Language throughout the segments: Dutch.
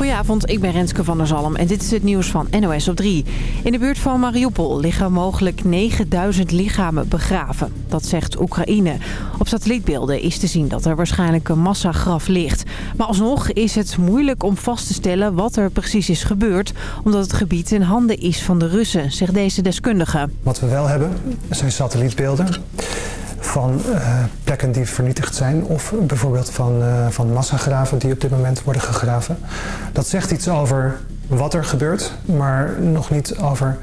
Goedenavond, ik ben Renske van der Zalm en dit is het nieuws van NOS op 3. In de buurt van Mariupol liggen mogelijk 9000 lichamen begraven. Dat zegt Oekraïne. Op satellietbeelden is te zien dat er waarschijnlijk een massagraf ligt. Maar alsnog is het moeilijk om vast te stellen wat er precies is gebeurd... omdat het gebied in handen is van de Russen, zegt deze deskundige. Wat we wel hebben zijn satellietbeelden van uh, plekken die vernietigd zijn of bijvoorbeeld van, uh, van massagraven die op dit moment worden gegraven. Dat zegt iets over wat er gebeurt, maar nog niet over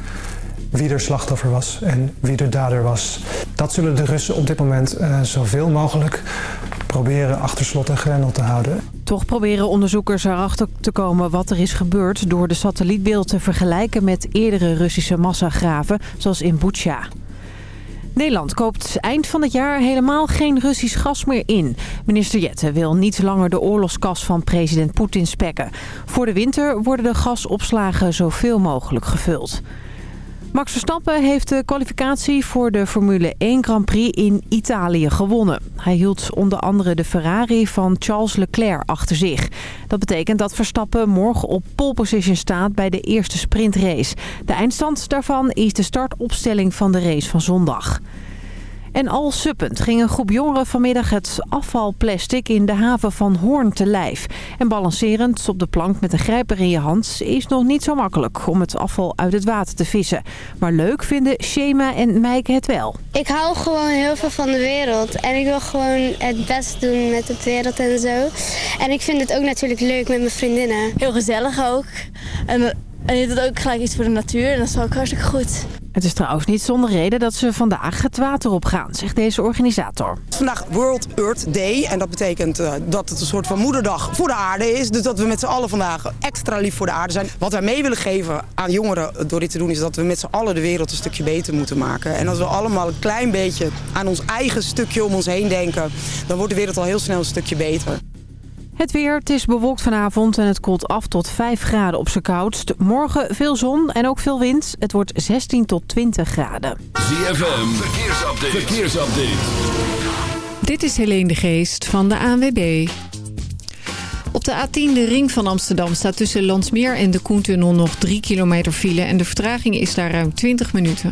wie er slachtoffer was en wie de dader was. Dat zullen de Russen op dit moment uh, zoveel mogelijk proberen achter slot en grendel te houden. Toch proberen onderzoekers erachter te komen wat er is gebeurd... door de satellietbeeld te vergelijken met eerdere Russische massagraven, zoals in Bucha. Nederland koopt eind van het jaar helemaal geen Russisch gas meer in. Minister Jette wil niet langer de oorlogskas van president Poetin spekken. Voor de winter worden de gasopslagen zoveel mogelijk gevuld. Max Verstappen heeft de kwalificatie voor de Formule 1 Grand Prix in Italië gewonnen. Hij hield onder andere de Ferrari van Charles Leclerc achter zich. Dat betekent dat Verstappen morgen op pole position staat bij de eerste sprintrace. De eindstand daarvan is de startopstelling van de race van zondag. En al suppend ging een groep jongeren vanmiddag het afvalplastic in de haven van Hoorn te lijf. En balancerend op de plank met een grijper in je hand is nog niet zo makkelijk om het afval uit het water te vissen. Maar leuk vinden Shema en Meike het wel. Ik hou gewoon heel veel van de wereld en ik wil gewoon het best doen met de wereld en zo. En ik vind het ook natuurlijk leuk met mijn vriendinnen. Heel gezellig ook. En en je doet ook gelijk iets voor de natuur en dat is ook hartstikke goed. Het is trouwens niet zonder reden dat ze vandaag het water op gaan, zegt deze organisator. Het is vandaag World Earth Day en dat betekent uh, dat het een soort van moederdag voor de aarde is. Dus dat we met z'n allen vandaag extra lief voor de aarde zijn. Wat wij mee willen geven aan jongeren door dit te doen is dat we met z'n allen de wereld een stukje beter moeten maken. En als we allemaal een klein beetje aan ons eigen stukje om ons heen denken, dan wordt de wereld al heel snel een stukje beter. Het weer, het is bewolkt vanavond en het koelt af tot 5 graden op zijn koudst. Morgen veel zon en ook veel wind. Het wordt 16 tot 20 graden. ZFM, verkeersupdate. verkeersupdate. Dit is Helene de Geest van de ANWB. Op de A10, de ring van Amsterdam, staat tussen Landsmeer en de Koentunnel nog 3 kilometer file. En de vertraging is daar ruim 20 minuten.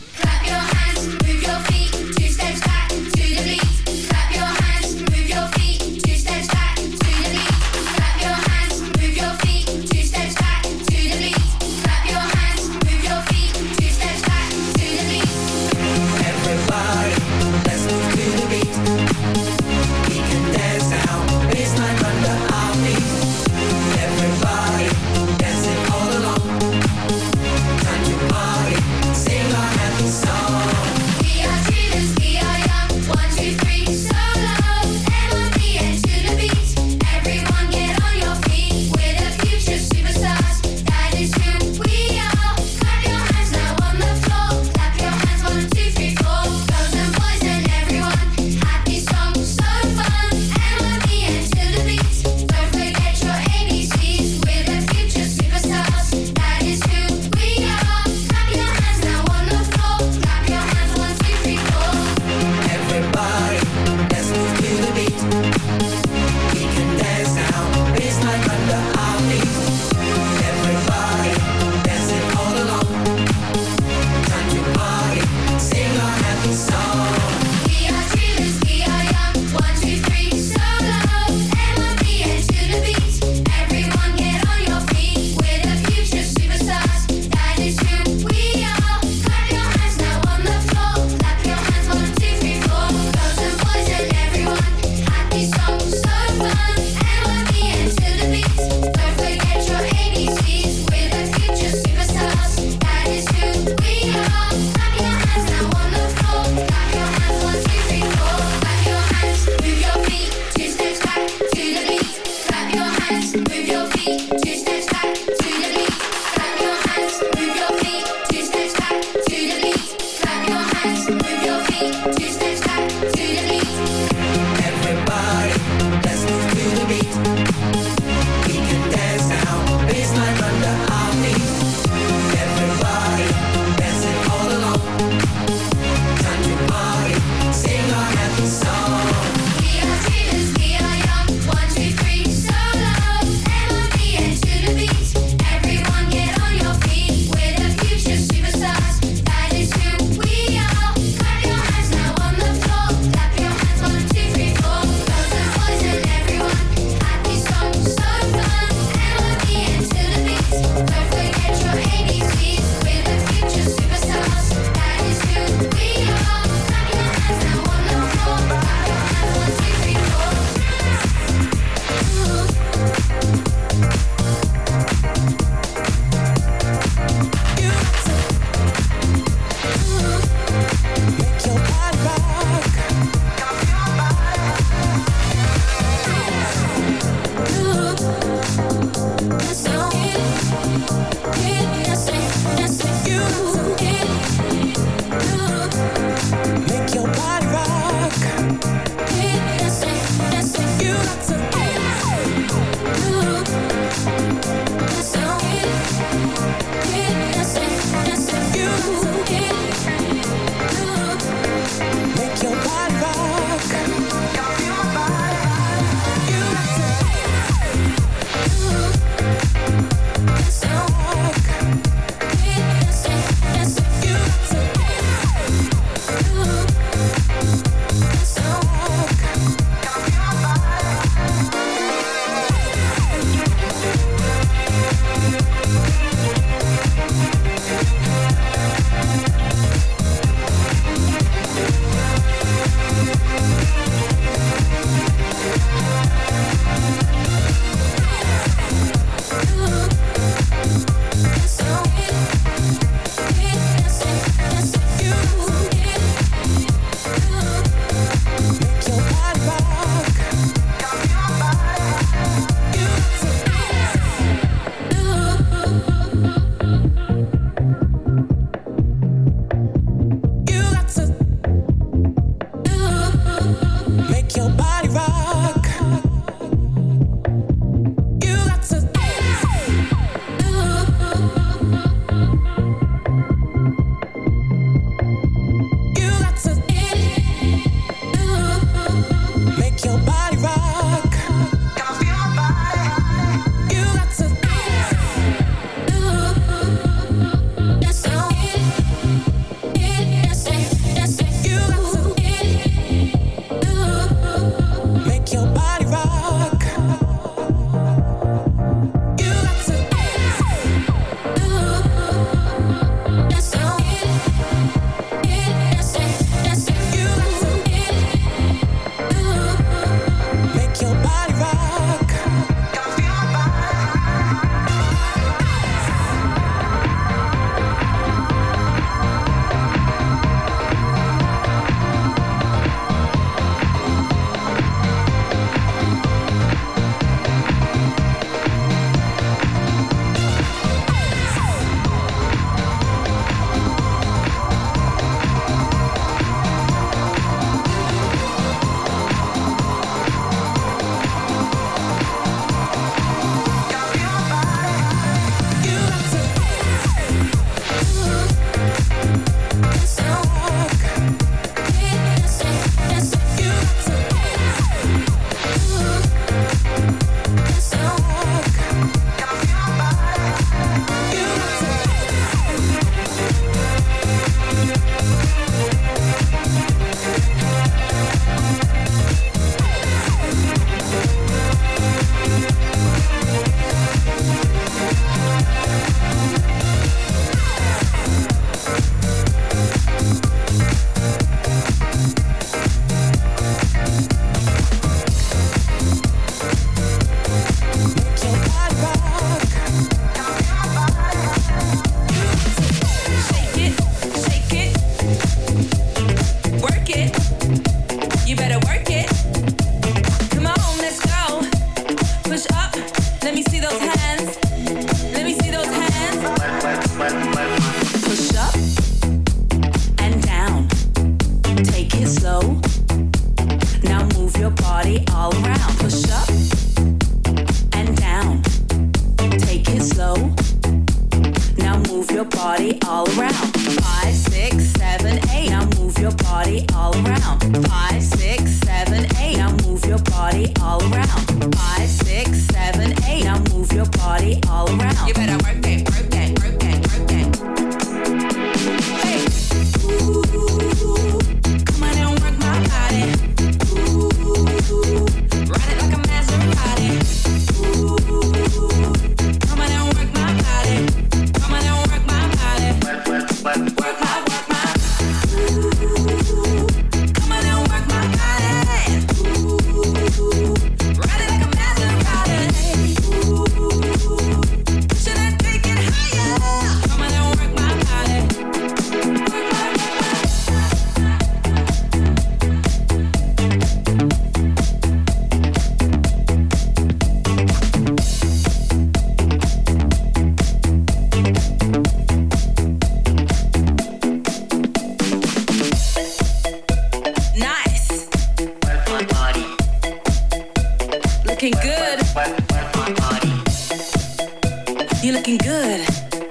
Looking good.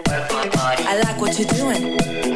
I like what you're doing.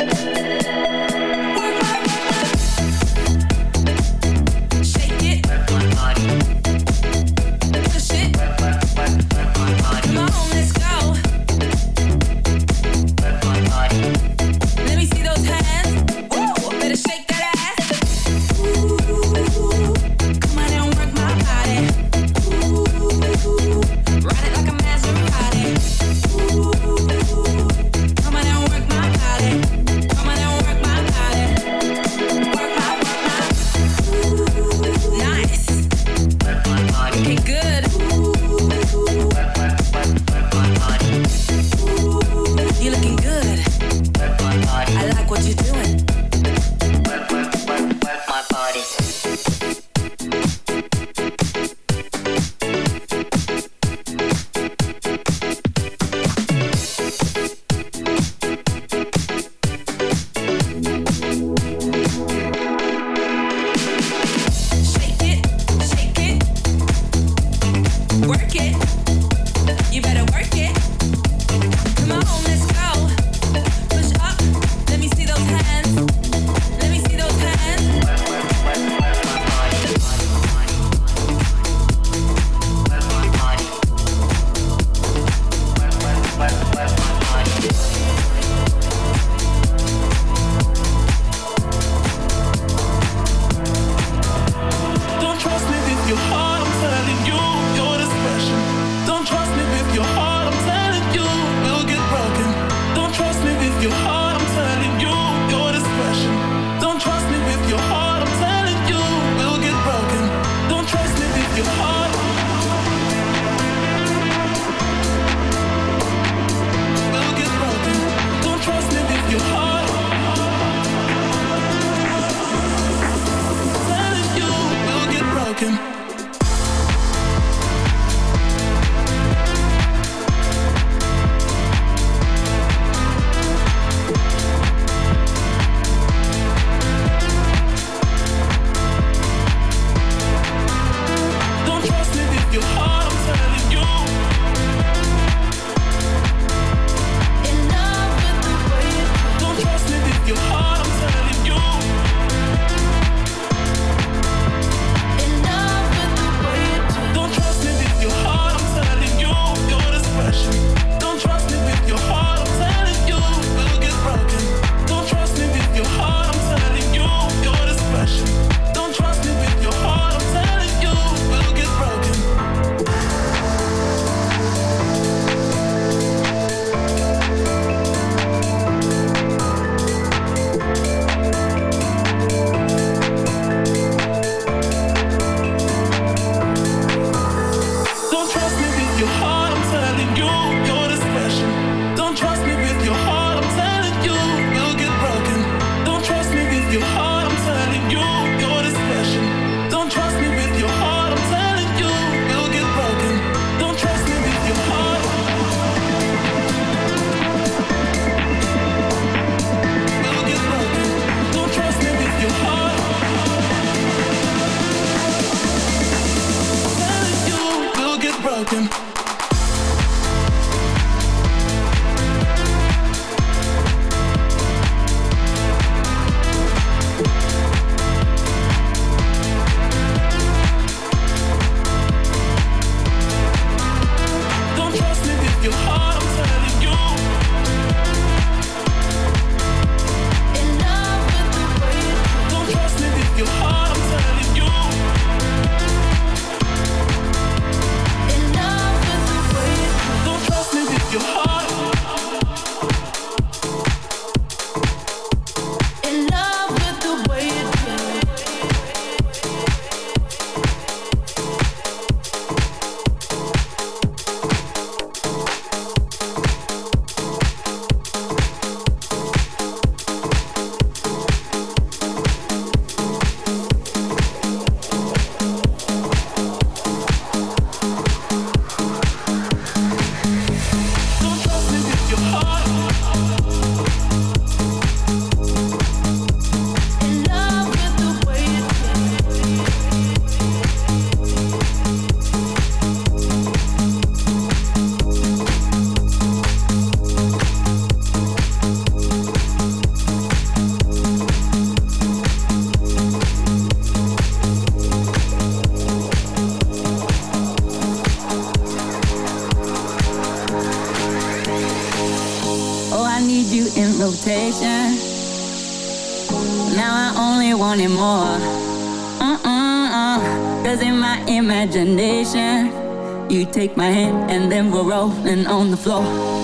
take my hand and then we're rolling on the floor.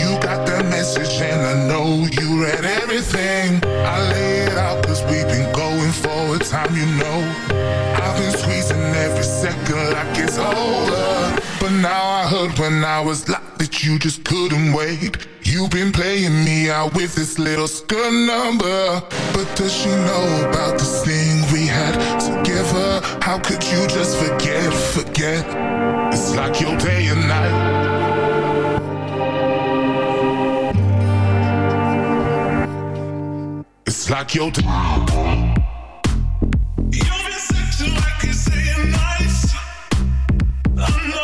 You got that message and I know you read everything. I lay it out cause we've been going for a time, you know. I've been squeezing every second like it's over. But now I heard when I was locked that you just couldn't wait. You've been playing me out with this little skirt number. But does she know about this thing we had together? How could you just forget, forget? It's like your day and night. It's like your time. You've been sexing like it's a nice. I'm not.